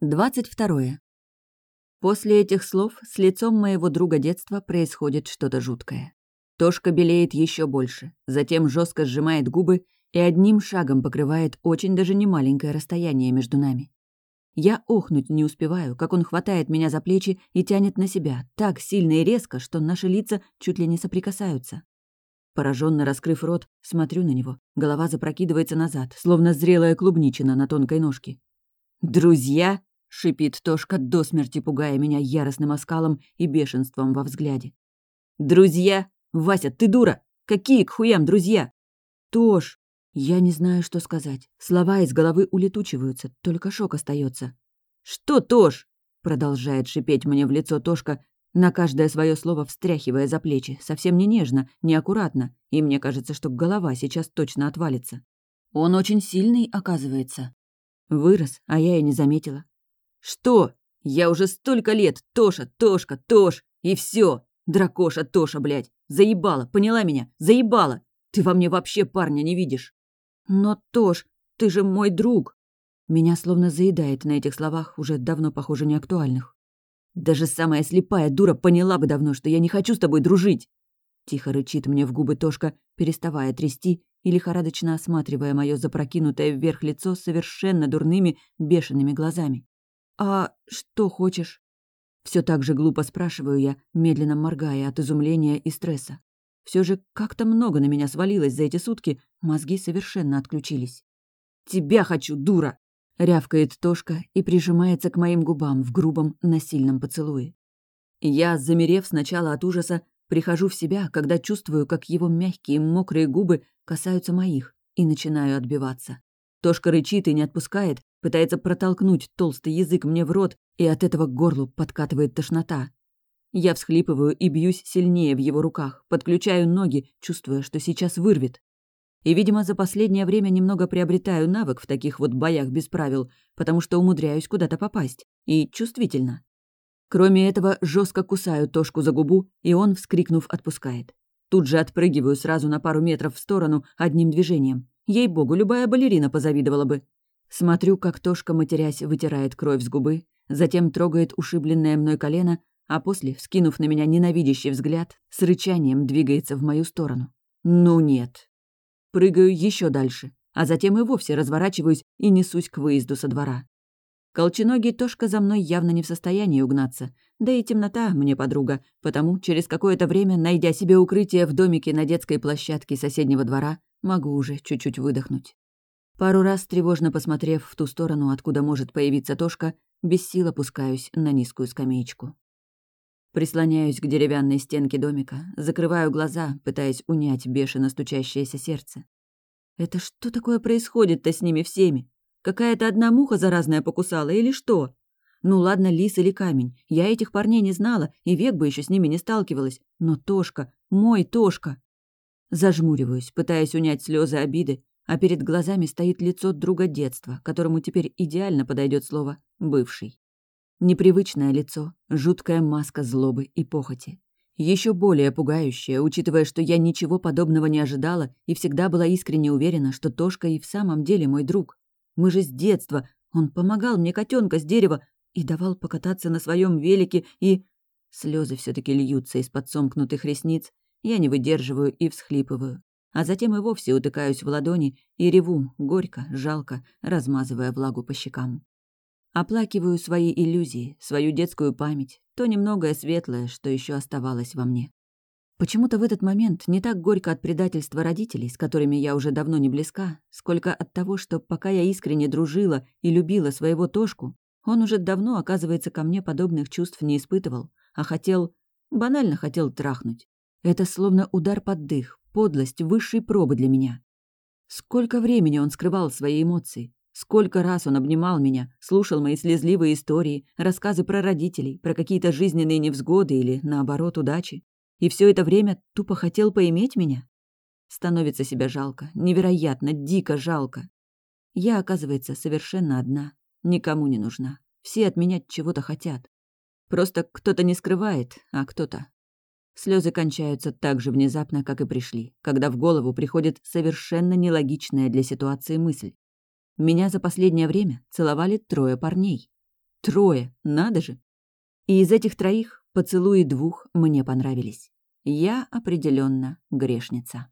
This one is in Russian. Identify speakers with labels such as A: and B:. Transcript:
A: 22. После этих слов с лицом моего друга детства происходит что-то жуткое. Тошка белеет еще больше, затем жестко сжимает губы и одним шагом покрывает очень даже немаленькое расстояние между нами. Я охнуть не успеваю, как он хватает меня за плечи и тянет на себя так сильно и резко, что наши лица чуть ли не соприкасаются. Пораженно раскрыв рот, смотрю на него. Голова запрокидывается назад, словно зрелая клубничина на тонкой ножке. «Друзья?» — шипит Тошка до смерти, пугая меня яростным оскалом и бешенством во взгляде. «Друзья? Вася, ты дура! Какие к хуям друзья?» «Тош!» Я не знаю, что сказать. Слова из головы улетучиваются, только шок остается. «Что, Тош?» — продолжает шипеть мне в лицо Тошка, на каждое свое слово встряхивая за плечи, совсем не нежно, не аккуратно, и мне кажется, что голова сейчас точно отвалится. Он очень сильный, оказывается. Вырос, а я и не заметила. «Что? Я уже столько лет, Тоша, Тошка, Тош, и все. Дракоша, Тоша, блядь. Заебала, поняла меня? Заебала. Ты во мне вообще парня не видишь». «Но, Тош, ты же мой друг!» Меня словно заедает на этих словах, уже давно, похоже, неактуальных. «Даже самая слепая дура поняла бы давно, что я не хочу с тобой дружить!» Тихо рычит мне в губы Тошка, переставая трясти и лихорадочно осматривая мое запрокинутое вверх лицо совершенно дурными, бешеными глазами. «А что хочешь?» Все так же глупо спрашиваю я, медленно моргая от изумления и стресса. Все же как-то много на меня свалилось за эти сутки, мозги совершенно отключились. «Тебя хочу, дура!» — рявкает Тошка и прижимается к моим губам в грубом, насильном поцелуе. Я, замерев сначала от ужаса, прихожу в себя, когда чувствую, как его мягкие, мокрые губы касаются моих, и начинаю отбиваться. Тошка рычит и не отпускает, пытается протолкнуть толстый язык мне в рот, и от этого к горлу подкатывает тошнота. Я всхлипываю и бьюсь сильнее в его руках, подключаю ноги, чувствуя, что сейчас вырвет. И, видимо, за последнее время немного приобретаю навык в таких вот боях без правил, потому что умудряюсь куда-то попасть. И чувствительно. Кроме этого, жестко кусаю Тошку за губу, и он, вскрикнув, отпускает. Тут же отпрыгиваю сразу на пару метров в сторону одним движением. Ей-богу, любая балерина позавидовала бы. Смотрю, как Тошка, матерясь, вытирает кровь с губы, затем трогает ушибленное мной колено, а после, вскинув на меня ненавидящий взгляд, с рычанием двигается в мою сторону. Ну нет. Прыгаю еще дальше, а затем и вовсе разворачиваюсь и несусь к выезду со двора. Колченогий Тошка за мной явно не в состоянии угнаться, да и темнота мне подруга, потому через какое-то время, найдя себе укрытие в домике на детской площадке соседнего двора, могу уже чуть-чуть выдохнуть. Пару раз, тревожно посмотрев в ту сторону, откуда может появиться Тошка, без сил опускаюсь на низкую скамеечку. Прислоняюсь к деревянной стенке домика, закрываю глаза, пытаясь унять бешено стучащееся сердце. Это что такое происходит-то с ними всеми? Какая-то одна муха заразная покусала или что? Ну ладно, лис или камень. Я этих парней не знала, и век бы еще с ними не сталкивалась. Но Тошка, мой Тошка. Зажмуриваюсь, пытаясь унять слезы обиды, а перед глазами стоит лицо друга детства, которому теперь идеально подойдет слово «бывший». Непривычное лицо, жуткая маска злобы и похоти. Еще более пугающее, учитывая, что я ничего подобного не ожидала и всегда была искренне уверена, что Тошка и в самом деле мой друг. Мы же с детства. Он помогал мне котенка с дерева и давал покататься на своем велике, и... Слезы все таки льются из-под сомкнутых ресниц. Я не выдерживаю и всхлипываю а затем и вовсе утыкаюсь в ладони и реву, горько, жалко, размазывая влагу по щекам. Оплакиваю свои иллюзии, свою детскую память, то немногое светлое, что еще оставалось во мне. Почему-то в этот момент не так горько от предательства родителей, с которыми я уже давно не близка, сколько от того, что пока я искренне дружила и любила своего Тошку, он уже давно, оказывается, ко мне подобных чувств не испытывал, а хотел, банально хотел трахнуть. Это словно удар под дых, подлость высшей пробы для меня. Сколько времени он скрывал свои эмоции, сколько раз он обнимал меня, слушал мои слезливые истории, рассказы про родителей, про какие-то жизненные невзгоды или, наоборот, удачи. И все это время тупо хотел поиметь меня? Становится себя жалко, невероятно, дико жалко. Я, оказывается, совершенно одна, никому не нужна. Все от меня чего-то хотят. Просто кто-то не скрывает, а кто-то Слезы кончаются так же внезапно, как и пришли, когда в голову приходит совершенно нелогичная для ситуации мысль. Меня за последнее время целовали трое парней. Трое, надо же. И из этих троих поцелуи двух мне понравились. Я определенно грешница.